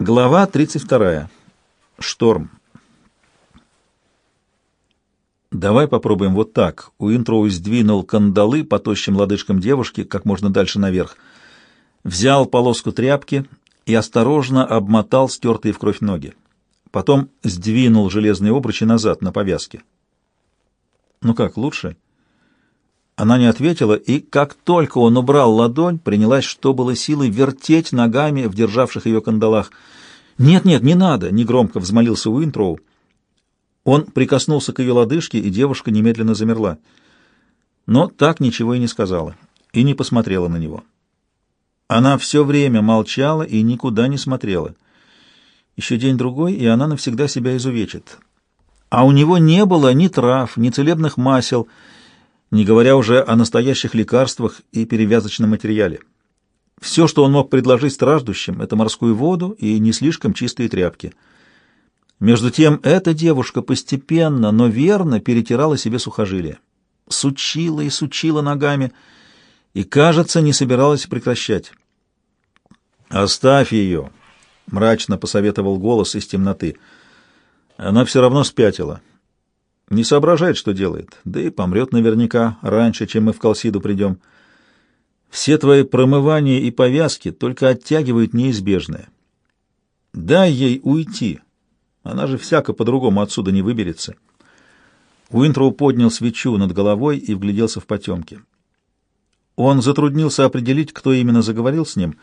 Глава 32. Шторм. «Давай попробуем вот так». Уинтроу сдвинул кандалы по тощим лодыжкам девушки как можно дальше наверх, взял полоску тряпки и осторожно обмотал стертые в кровь ноги. Потом сдвинул железные обручи назад на повязке. «Ну как, лучше?» Она не ответила, и как только он убрал ладонь, принялась, что было силой, вертеть ногами в державших ее кандалах. «Нет-нет, не надо!» — негромко взмолился Уинтроу. Он прикоснулся к ее лодыжке, и девушка немедленно замерла. Но так ничего и не сказала, и не посмотрела на него. Она все время молчала и никуда не смотрела. Еще день-другой, и она навсегда себя изувечит. А у него не было ни трав, ни целебных масел, не говоря уже о настоящих лекарствах и перевязочном материале. Все, что он мог предложить страждущим, это морскую воду и не слишком чистые тряпки. Между тем, эта девушка постепенно, но верно перетирала себе сухожилия. Сучила и сучила ногами, и, кажется, не собиралась прекращать. «Оставь ее», — мрачно посоветовал голос из темноты. Она все равно спятила. Не соображает, что делает, да и помрет наверняка раньше, чем мы в Колсиду придем. Все твои промывания и повязки только оттягивают неизбежное. Дай ей уйти, она же всяко по-другому отсюда не выберется. Уинтроу поднял свечу над головой и вгляделся в потемки. Он затруднился определить, кто именно заговорил с ним.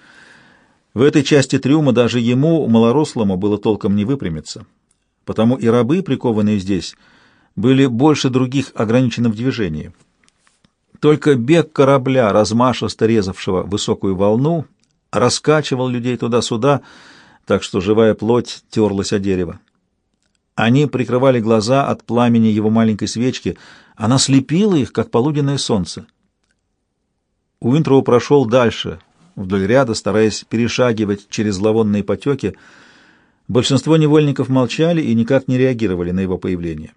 В этой части трюма даже ему, малорослому, было толком не выпрямиться. Потому и рабы, прикованные здесь, — были больше других ограничены в движении. Только бег корабля, размашисто резавшего высокую волну, раскачивал людей туда-сюда, так что живая плоть терлась о дерево. Они прикрывали глаза от пламени его маленькой свечки, она слепила их, как полуденное солнце. Уинтроу прошел дальше, вдоль ряда, стараясь перешагивать через зловонные потеки. Большинство невольников молчали и никак не реагировали на его появление.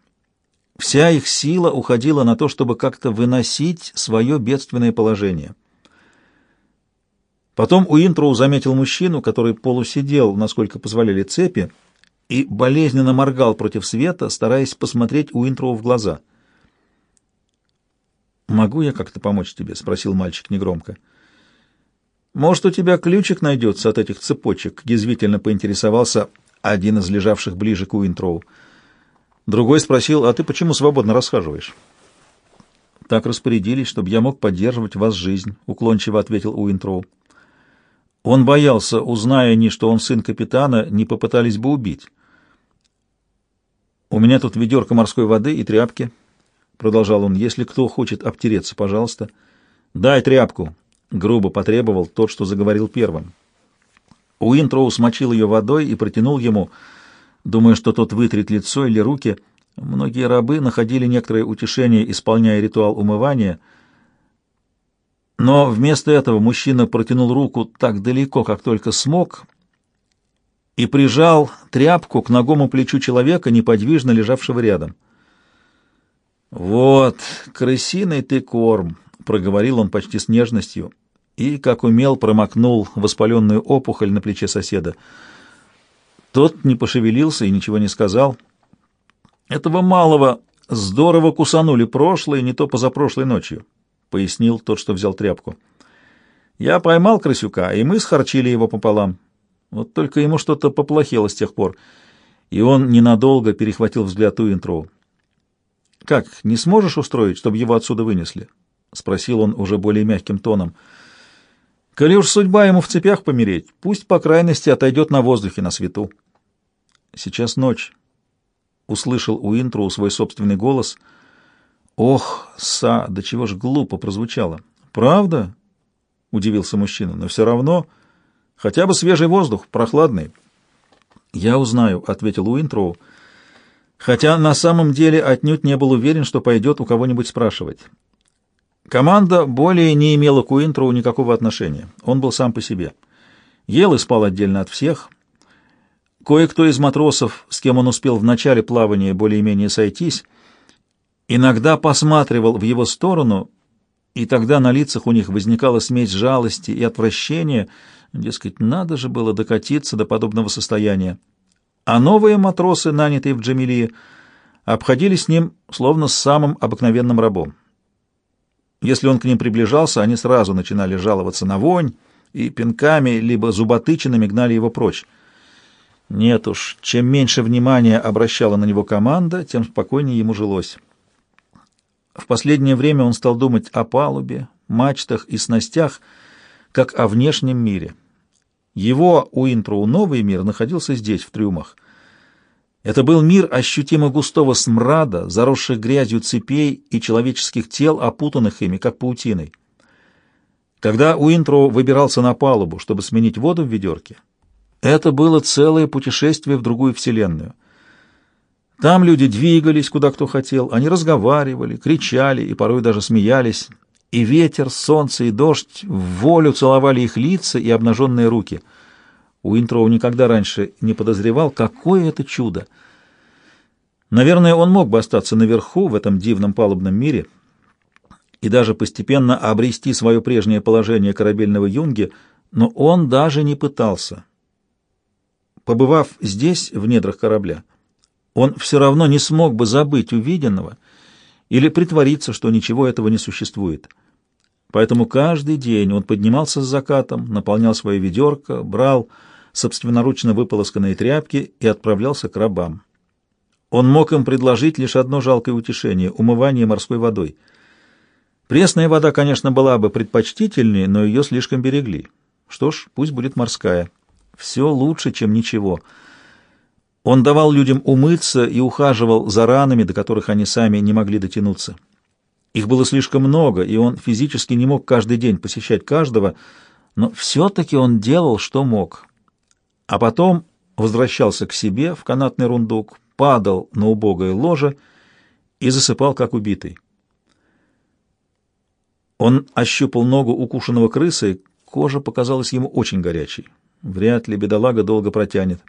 Вся их сила уходила на то, чтобы как-то выносить свое бедственное положение. Потом Уинтроу заметил мужчину, который полусидел, насколько позволяли цепи, и болезненно моргал против света, стараясь посмотреть Уинтроу в глаза. «Могу я как-то помочь тебе?» — спросил мальчик негромко. «Может, у тебя ключик найдется от этих цепочек?» — язвительно поинтересовался один из лежавших ближе к Уинтроу. Другой спросил, а ты почему свободно расхаживаешь? Так распорядились, чтобы я мог поддерживать вас жизнь, уклончиво ответил Уинтроу. Он боялся, узная ни что он сын капитана, не попытались бы убить. «У меня тут ведерко морской воды и тряпки», — продолжал он. «Если кто хочет обтереться, пожалуйста». «Дай тряпку», — грубо потребовал тот, что заговорил первым. Уинтроу смочил ее водой и протянул ему — думая, что тот вытрет лицо или руки. Многие рабы находили некоторое утешение, исполняя ритуал умывания. Но вместо этого мужчина протянул руку так далеко, как только смог, и прижал тряпку к ногому плечу человека, неподвижно лежавшего рядом. «Вот, крысиный ты корм», — проговорил он почти с нежностью, и, как умел, промокнул воспаленную опухоль на плече соседа — тот не пошевелился и ничего не сказал. Этого малого здорово кусанули прошлой, не то позапрошлой ночью, — пояснил тот, что взял тряпку. Я поймал крысюка, и мы схорчили его пополам. Вот только ему что-то поплохело с тех пор, и он ненадолго перехватил взгляд Уинтроу. «Как, не сможешь устроить, чтобы его отсюда вынесли?» — спросил он уже более мягким тоном. «Коли уж судьба ему в цепях помереть, пусть, по крайности, отойдет на воздухе на свету». Сейчас ночь. Услышал Уинтроу свой собственный голос. Ох, Са, да чего ж глупо прозвучало. Правда? Удивился мужчина. Но все равно хотя бы свежий воздух, прохладный. Я узнаю, ответил Уинтроу. Хотя на самом деле отнюдь не был уверен, что пойдет у кого-нибудь спрашивать. Команда более не имела к Уинтроу никакого отношения. Он был сам по себе. Ел и спал отдельно от всех — Кое-кто из матросов, с кем он успел в начале плавания более-менее сойтись, иногда посматривал в его сторону, и тогда на лицах у них возникала смесь жалости и отвращения, Дескать, надо же было докатиться до подобного состояния. А новые матросы, нанятые в Джамилии, обходились с ним словно с самым обыкновенным рабом. Если он к ним приближался, они сразу начинали жаловаться на вонь и пинками либо зуботычинами гнали его прочь. Нет уж, чем меньше внимания обращала на него команда, тем спокойнее ему жилось. В последнее время он стал думать о палубе, мачтах и снастях, как о внешнем мире. Его Уинтроу новый мир находился здесь, в трюмах. Это был мир ощутимо густого смрада, заросших грязью цепей и человеческих тел, опутанных ими, как паутиной. Когда Уинтроу выбирался на палубу, чтобы сменить воду в ведерке, это было целое путешествие в другую вселенную. Там люди двигались, куда кто хотел, они разговаривали, кричали и порой даже смеялись, и ветер, солнце и дождь в волю целовали их лица и обнаженные руки. Уинтроу никогда раньше не подозревал, какое это чудо. Наверное, он мог бы остаться наверху, в этом дивном палубном мире, и даже постепенно обрести свое прежнее положение корабельного юнги, но он даже не пытался. Побывав здесь, в недрах корабля, он все равно не смог бы забыть увиденного или притвориться, что ничего этого не существует. Поэтому каждый день он поднимался с закатом, наполнял свое ведерко, брал собственноручно выполосканные тряпки и отправлялся к рабам. Он мог им предложить лишь одно жалкое утешение — умывание морской водой. Пресная вода, конечно, была бы предпочтительнее, но ее слишком берегли. Что ж, пусть будет морская. Все лучше, чем ничего. Он давал людям умыться и ухаживал за ранами, до которых они сами не могли дотянуться. Их было слишком много, и он физически не мог каждый день посещать каждого, но все-таки он делал, что мог. А потом возвращался к себе в канатный рундук, падал на убогое ложе и засыпал, как убитый. Он ощупал ногу укушенного крысы, кожа показалась ему очень горячей. Вряд ли бедолага долго протянет.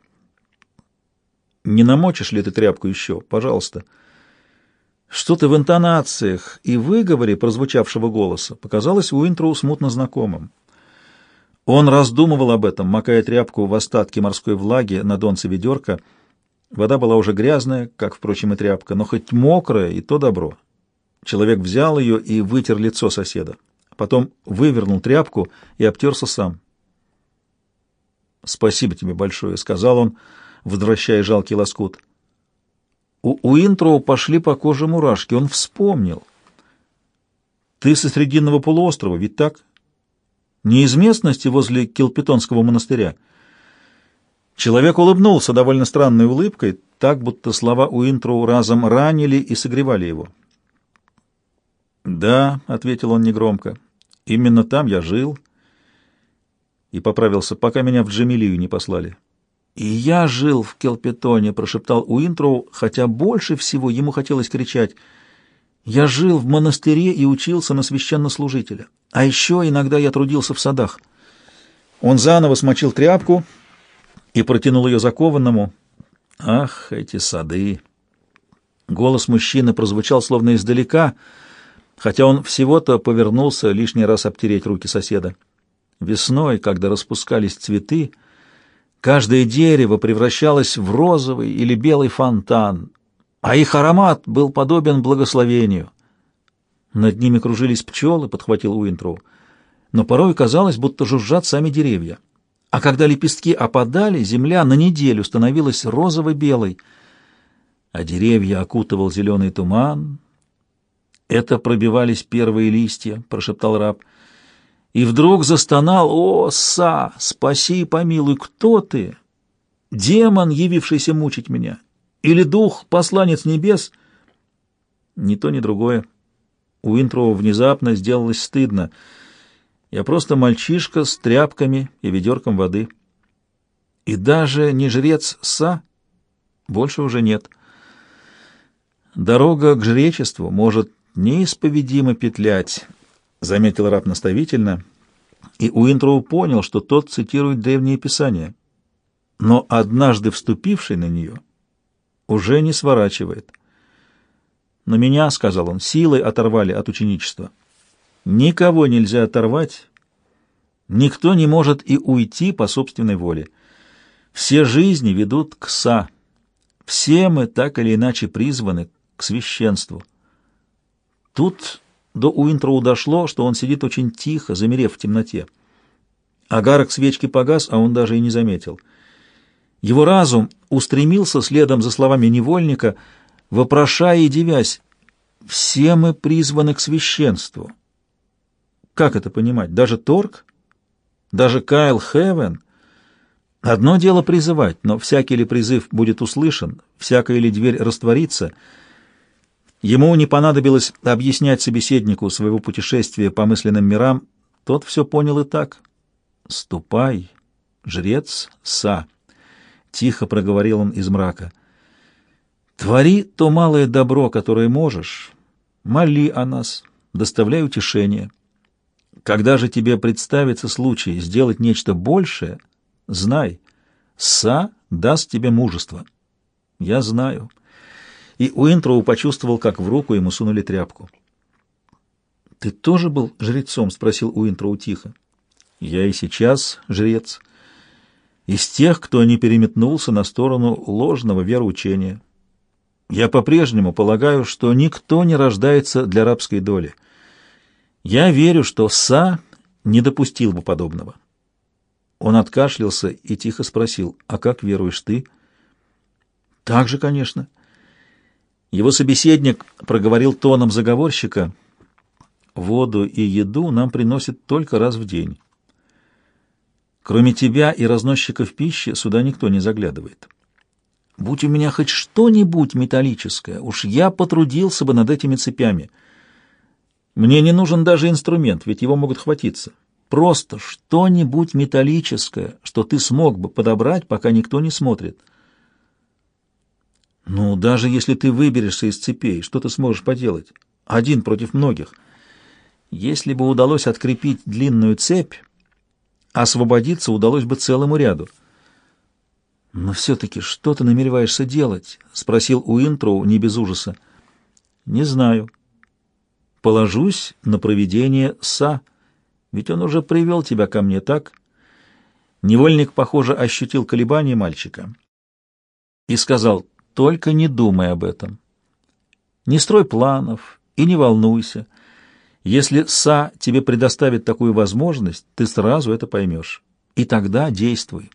Не намочишь ли ты тряпку еще? Пожалуйста. Что-то в интонациях и выговоре прозвучавшего голоса показалось Уинтроу смутно знакомым. Он раздумывал об этом, макая тряпку в остатки морской влаги на донце ведерка. Вода была уже грязная, как, впрочем, и тряпка, но хоть мокрая, и то добро. Человек взял ее и вытер лицо соседа. Потом вывернул тряпку и обтерся сам. «Спасибо тебе большое», — сказал он, возвращая жалкий лоскут. У Уинтроу пошли по коже мурашки. Он вспомнил. «Ты со Срединного полуострова, ведь так? Не из местности возле Килпетонского монастыря?» Человек улыбнулся довольно странной улыбкой, так, будто слова Уинтроу разом ранили и согревали его. «Да», — ответил он негромко, — «именно там я жил» и поправился, пока меня в Джамилию не послали. «И я жил в Келпетоне», — прошептал Уинтроу, хотя больше всего ему хотелось кричать. «Я жил в монастыре и учился на священнослужителя. А еще иногда я трудился в садах». Он заново смочил тряпку и протянул ее закованному. «Ах, эти сады!» Голос мужчины прозвучал словно издалека, хотя он всего-то повернулся лишний раз обтереть руки соседа. Весной, когда распускались цветы, каждое дерево превращалось в розовый или белый фонтан, а их аромат был подобен благословению. Над ними кружились пчелы, подхватил Уинтроу, но порой казалось, будто жужжат сами деревья. А когда лепестки опадали, земля на неделю становилась розово-белой, а деревья окутывал зеленый туман. Это пробивались первые листья, прошептал раб и вдруг застонал «О, Са, спаси и помилуй, кто ты? Демон, явившийся мучить меня? Или дух, посланец небес?» Ни то, ни другое. У Уинтроу внезапно сделалось стыдно. Я просто мальчишка с тряпками и ведерком воды. И даже не жрец Са больше уже нет. Дорога к жречеству может неисповедимо петлять, — заметил раб наставительно, и Уинтроу понял, что тот цитирует древние писания. Но однажды вступивший на нее уже не сворачивает. «Но меня, — сказал он, — силой оторвали от ученичества. Никого нельзя оторвать, Никто не может и уйти по собственной воле. Все жизни ведут к Са. Все мы так или иначе призваны к священству. Тут до Уинтроу дошло, что он сидит очень тихо, замерев в темноте. Агарок свечки погас, а он даже и не заметил. Его разум устремился следом за словами невольника, вопрошая и девясь, «Все мы призваны к священству». Как это понимать? Даже Торг? Даже Кайл Хевен? Одно дело призывать, но всякий ли призыв будет услышан, всякая ли дверь растворится — Ему не понадобилось объяснять собеседнику своего путешествия по мысленным мирам, тот все понял и так. «Ступай, жрец Са», — тихо проговорил он из мрака. «Твори то малое добро, которое можешь, моли о нас, доставляй утешение. Когда же тебе представится случай сделать нечто большее, знай, Са даст тебе мужество. Я знаю» и Уинтроу почувствовал, как в руку ему сунули тряпку. «Ты тоже был жрецом?» — спросил Уинтроу тихо. «Я и сейчас жрец. Из тех, кто не переметнулся на сторону ложного вероучения. Я по-прежнему полагаю, что никто не рождается для рабской доли. Я верю, что Са не допустил бы подобного». Он откашлялся и тихо спросил, «А как веруешь ты?» «Так же, конечно». Его собеседник проговорил тоном заговорщика, «Воду и еду нам приносят только раз в день. Кроме тебя и разносчиков пищи сюда никто не заглядывает. Будь у меня хоть что-нибудь металлическое, уж я потрудился бы над этими цепями. Мне не нужен даже инструмент, ведь его могут хватиться. Просто что-нибудь металлическое, что ты смог бы подобрать, пока никто не смотрит». Ну, даже если ты выберешься из цепей, что ты сможешь поделать? Один против многих. Если бы удалось открепить длинную цепь, освободиться удалось бы целому ряду. «Но все-таки что ты намереваешься делать?» — спросил Уинтроу не без ужаса. «Не знаю. Положусь на проведение Са, ведь он уже привел тебя ко мне, так?» Невольник, похоже, ощутил колебания мальчика и сказал, только не думай об этом. Не строй планов и не волнуйся. Если Са тебе предоставит такую возможность, ты сразу это поймешь. И тогда действуй.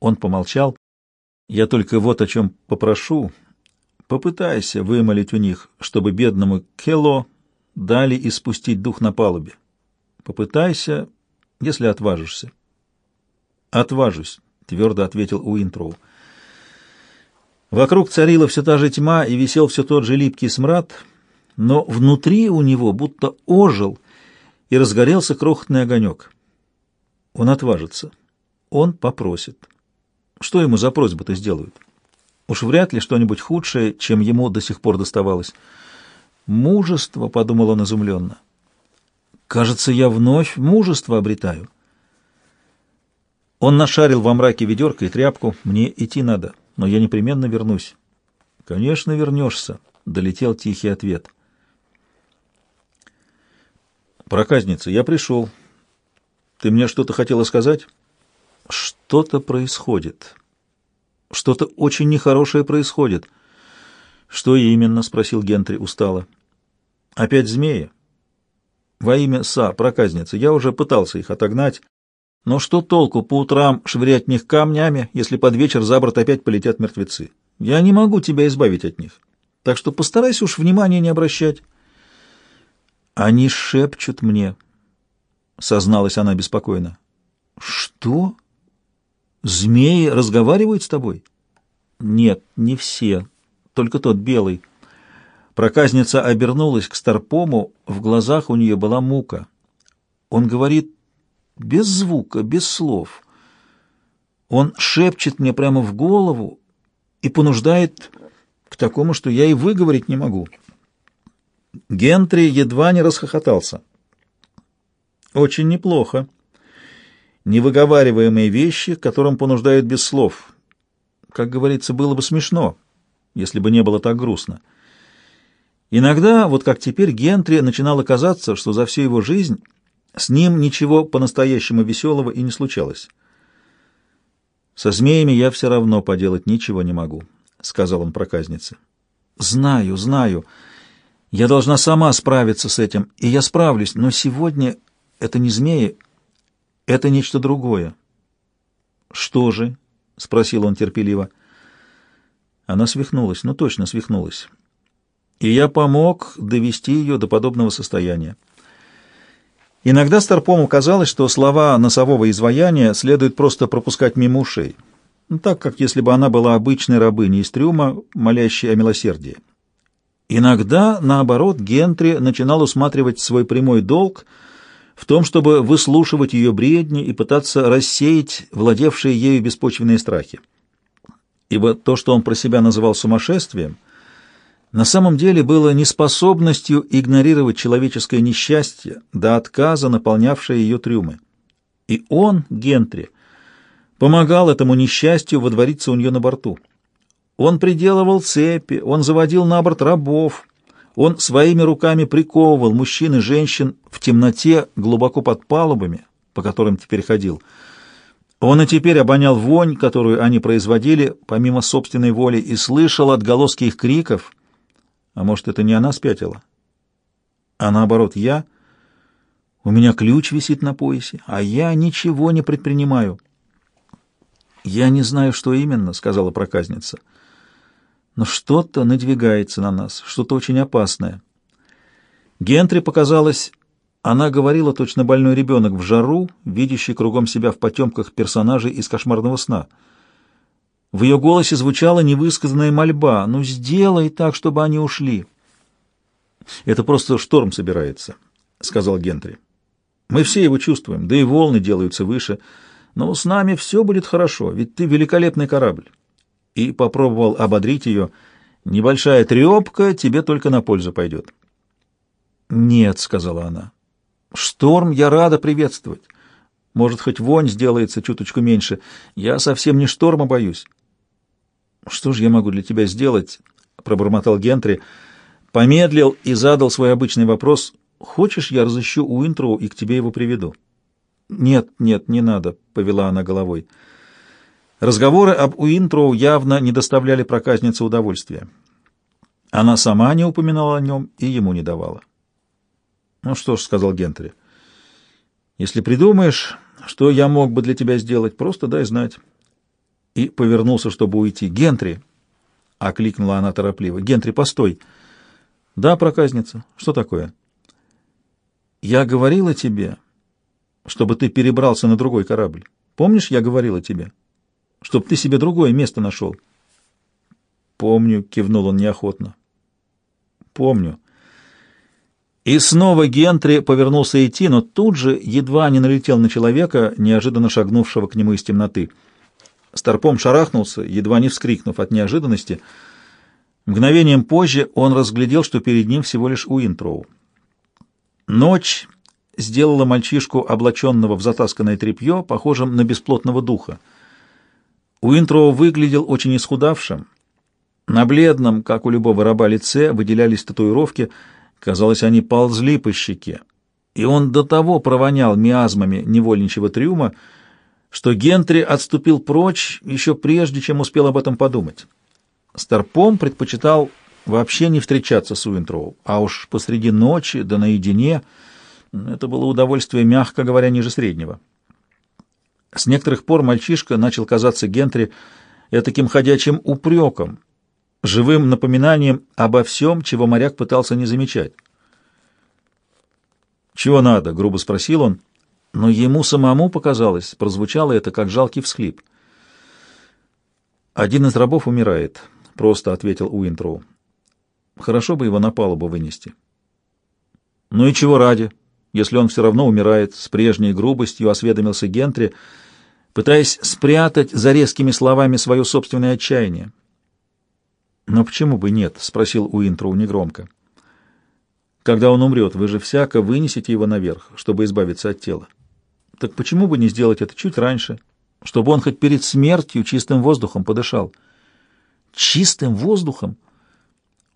Он помолчал. Я только вот о чем попрошу. Попытайся вымолить у них, чтобы бедному Кело дали испустить дух на палубе. Попытайся, если отважишься. Отважусь, твердо ответил Уинтроу. Вокруг царила все та же тьма и висел все тот же липкий смрад, но внутри у него будто ожил и разгорелся крохотный огонек. Он отважится. Он попросит. Что ему за просьбу-то сделают? Уж вряд ли что-нибудь худшее, чем ему до сих пор доставалось. «Мужество», — подумал он изумленно. «Кажется, я вновь мужество обретаю». Он нашарил во мраке ведерко и тряпку. «Мне идти надо» но я непременно вернусь. Конечно, вернешься, долетел тихий ответ. Проказница, я пришел. Ты мне что-то хотела сказать? Что-то происходит. Что-то очень нехорошее происходит. Что именно? спросил Гентри устало. Опять змеи? Во имя Са, проказница, я уже пытался их отогнать. Но что толку по утрам швырять в них камнями, если под вечер за борт опять полетят мертвецы? Я не могу тебя избавить от них. Так что постарайся уж внимания не обращать. Они шепчут мне, — созналась она беспокойно. Что? Змеи разговаривают с тобой? Нет, не все, только тот белый. Проказница обернулась к Старпому, в глазах у нее была мука. Он говорит без звука, без слов. Он шепчет мне прямо в голову и понуждает к такому, что я и выговорить не могу. Гентри едва не расхохотался. Очень неплохо. Невыговариваемые вещи, которым понуждают без слов. Как говорится, было бы смешно, если бы не было так грустно. Иногда, вот как теперь, Гентри начинало казаться, что за всю его жизнь С ним ничего по-настоящему веселого и не случалось. «Со змеями я все равно поделать ничего не могу», — сказал он проказнице. «Знаю, знаю. Я должна сама справиться с этим, и я справлюсь, но сегодня это не змеи, это нечто другое». «Что же?» — спросил он терпеливо. Она свихнулась, ну точно свихнулась. И я помог довести ее до подобного состояния. Иногда Старпому казалось, что слова носового изваяния следует просто пропускать мимо ушей, ну, так как если бы она была обычной рабыней из трюма, молящей о милосердии. Иногда, наоборот, Гентри начинал усматривать свой прямой долг в том, чтобы выслушивать ее бредни и пытаться рассеять владевшие ею беспочвенные страхи. Ибо то, что он про себя называл сумасшествием — на самом деле было неспособностью игнорировать человеческое несчастье до отказа, наполнявшее ее трюмы. И он, Гентри, помогал этому несчастью водвориться у нее на борту. Он приделывал цепи, он заводил на борт рабов, он своими руками приковывал мужчин и женщин в темноте глубоко под палубами, по которым теперь ходил. Он и теперь обонял вонь, которую они производили, помимо собственной воли, и слышал отголоски их криков — а может, это не она спятила? А наоборот, я... У меня ключ висит на поясе, а я ничего не предпринимаю. «Я не знаю, что именно», — сказала проказница. «Но что-то надвигается на нас, что-то очень опасное». Гентри показалось, она говорила точно больной ребенок в жару, видящий кругом себя в потемках персонажей из кошмарного сна — в ее голосе звучала невысказанная мольба. «Ну, сделай так, чтобы они ушли». «Это просто шторм собирается», — сказал Гентри. «Мы все его чувствуем, да и волны делаются выше. Но с нами все будет хорошо, ведь ты великолепный корабль». И попробовал ободрить ее. «Небольшая трепка тебе только на пользу пойдет». «Нет», — сказала она. «Шторм я рада приветствовать. Может, хоть вонь сделается чуточку меньше. Я совсем не шторма боюсь». «Что же я могу для тебя сделать?» — пробормотал Гентри. Помедлил и задал свой обычный вопрос. «Хочешь, я разыщу Уинтроу и к тебе его приведу?» «Нет, нет, не надо», — повела она головой. Разговоры об Уинтроу явно не доставляли проказнице удовольствия. Она сама не упоминала о нем и ему не давала. «Ну что ж», — сказал Гентри, — «если придумаешь, что я мог бы для тебя сделать, просто дай знать» и повернулся, чтобы уйти. «Гентри!» — окликнула она торопливо. «Гентри, постой!» «Да, проказница. Что такое?» «Я говорила тебе, чтобы ты перебрался на другой корабль. Помнишь, я говорила тебе? Чтоб ты себе другое место нашел». «Помню», — кивнул он неохотно. «Помню». И снова Гентри повернулся идти, но тут же едва не налетел на человека, неожиданно шагнувшего к нему из темноты — Старпом шарахнулся, едва не вскрикнув от неожиданности. Мгновением позже он разглядел, что перед ним всего лишь Уинтроу. Ночь сделала мальчишку, облаченного в затасканное тряпье, похожим на бесплотного духа. Уинтроу выглядел очень исхудавшим. На бледном, как у любого раба, лице выделялись татуировки, казалось, они ползли по щеке. И он до того провонял миазмами невольничьего трюма, что Гентри отступил прочь еще прежде, чем успел об этом подумать. Старпом предпочитал вообще не встречаться с Уинтроу, а уж посреди ночи, да наедине, это было удовольствие, мягко говоря, ниже среднего. С некоторых пор мальчишка начал казаться Гентри таким ходячим упреком, живым напоминанием обо всем, чего моряк пытался не замечать. «Чего надо?» — грубо спросил он, но ему самому показалось, прозвучало это как жалкий всхлип. «Один из рабов умирает», — просто ответил Уинтроу. «Хорошо бы его на палубу вынести». «Ну и чего ради, если он все равно умирает?» — с прежней грубостью осведомился Гентри, пытаясь спрятать за резкими словами свое собственное отчаяние. «Но почему бы нет?» — спросил Уинтроу негромко. «Когда он умрет, вы же всяко вынесете его наверх, чтобы избавиться от тела». Так почему бы не сделать это чуть раньше, чтобы он хоть перед смертью чистым воздухом подышал? Чистым воздухом?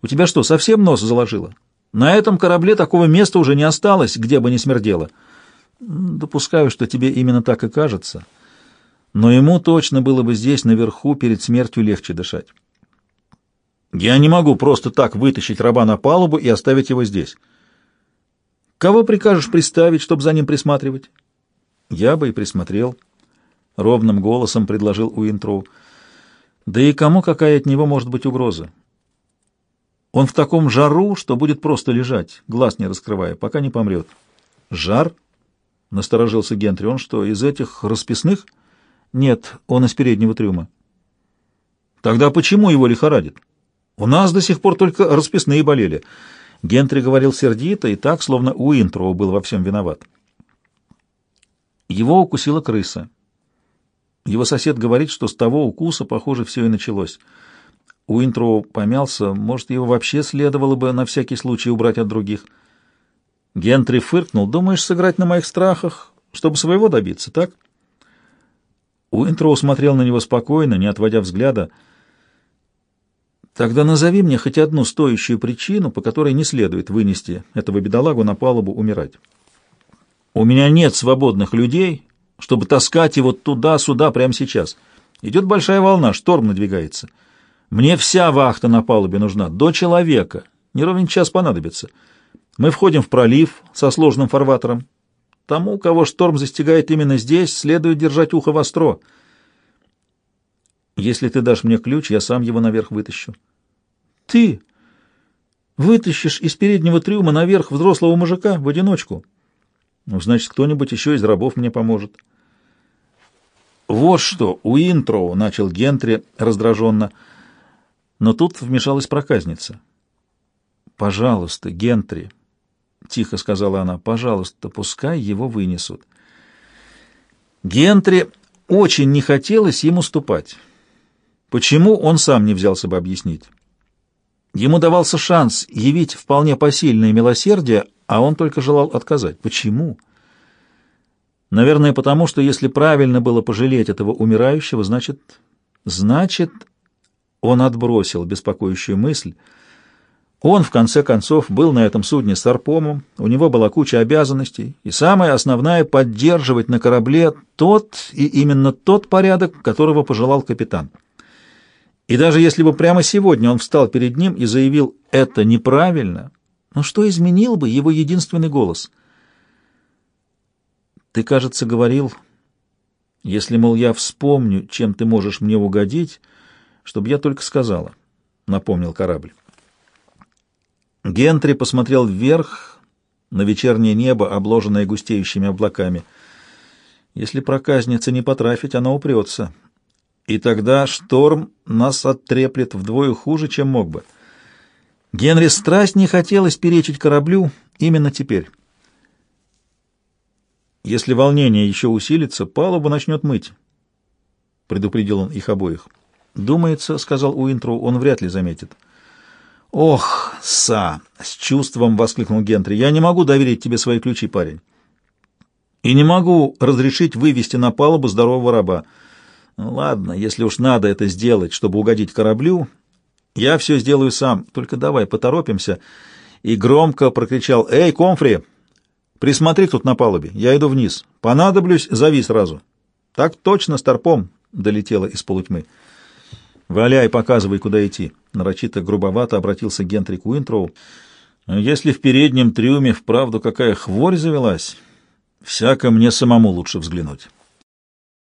У тебя что, совсем нос заложило? На этом корабле такого места уже не осталось, где бы ни смердело. Допускаю, что тебе именно так и кажется, но ему точно было бы здесь, наверху, перед смертью легче дышать. Я не могу просто так вытащить раба на палубу и оставить его здесь. Кого прикажешь приставить, чтобы за ним присматривать? Я бы и присмотрел. Ровным голосом предложил Уинтроу. Да и кому какая от него может быть угроза? Он в таком жару, что будет просто лежать, глаз не раскрывая, пока не помрет. Жар? Насторожился Гентри. Он что, из этих расписных? Нет, он из переднего трюма. Тогда почему его лихорадит? У нас до сих пор только расписные болели. Гентри говорил сердито и так, словно Уинтроу был во всем виноват. Его укусила крыса. Его сосед говорит, что с того укуса, похоже, все и началось. Уинтроу помялся, может, его вообще следовало бы на всякий случай убрать от других. Гентри фыркнул. «Думаешь сыграть на моих страхах, чтобы своего добиться, так?» Уинтроу смотрел на него спокойно, не отводя взгляда. «Тогда назови мне хоть одну стоящую причину, по которой не следует вынести этого бедолагу на палубу умирать. У меня нет свободных людей, чтобы таскать его туда-сюда прямо сейчас. Идет большая волна, шторм надвигается. Мне вся вахта на палубе нужна, до человека. Не ровен час понадобится. Мы входим в пролив со сложным фарватером. Тому, кого шторм застигает именно здесь, следует держать ухо востро. Если ты дашь мне ключ, я сам его наверх вытащу. Ты вытащишь из переднего трюма наверх взрослого мужика в одиночку? Ну, значит, кто-нибудь еще из рабов мне поможет. Вот что, у Уинтроу, — начал Гентри раздраженно, но тут вмешалась проказница. Пожалуйста, Гентри, — тихо сказала она, — пожалуйста, пускай его вынесут. Гентри очень не хотелось им уступать. Почему, он сам не взялся бы объяснить. Ему давался шанс явить вполне посильное милосердие, а он только желал отказать. Почему? Наверное, потому что если правильно было пожалеть этого умирающего, значит... Значит, он отбросил беспокоящую мысль. Он, в конце концов, был на этом судне с арпомом, у него была куча обязанностей, и самое основное — поддерживать на корабле тот и именно тот порядок, которого пожелал капитан. И даже если бы прямо сегодня он встал перед ним и заявил «это неправильно», но что изменил бы его единственный голос? Ты, кажется, говорил, если, мол, я вспомню, чем ты можешь мне угодить, чтобы я только сказала, — напомнил корабль. Гентри посмотрел вверх на вечернее небо, обложенное густеющими облаками. Если проказница не потрафить, она упрется. И тогда шторм нас оттреплет вдвое хуже, чем мог бы. Генри страсть не хотелось перечить кораблю именно теперь. Если волнение еще усилится, палуба начнет мыть, — предупредил он их обоих. «Думается, — сказал Уинтру, — он вряд ли заметит». «Ох, Са!» — с чувством воскликнул Гентри. «Я не могу доверить тебе свои ключи, парень. И не могу разрешить вывести на палубу здорового раба. Ну, ладно, если уж надо это сделать, чтобы угодить кораблю, я все сделаю сам, только давай поторопимся. И громко прокричал, «Эй, Комфри, присмотри тут на палубе, я иду вниз. Понадоблюсь, зови сразу». «Так точно, старпом», — долетело из полутьмы. «Валяй, показывай, куда идти», — нарочито грубовато обратился Гентри к Уинтроу. «Если в переднем трюме вправду какая хворь завелась, всяко мне самому лучше взглянуть».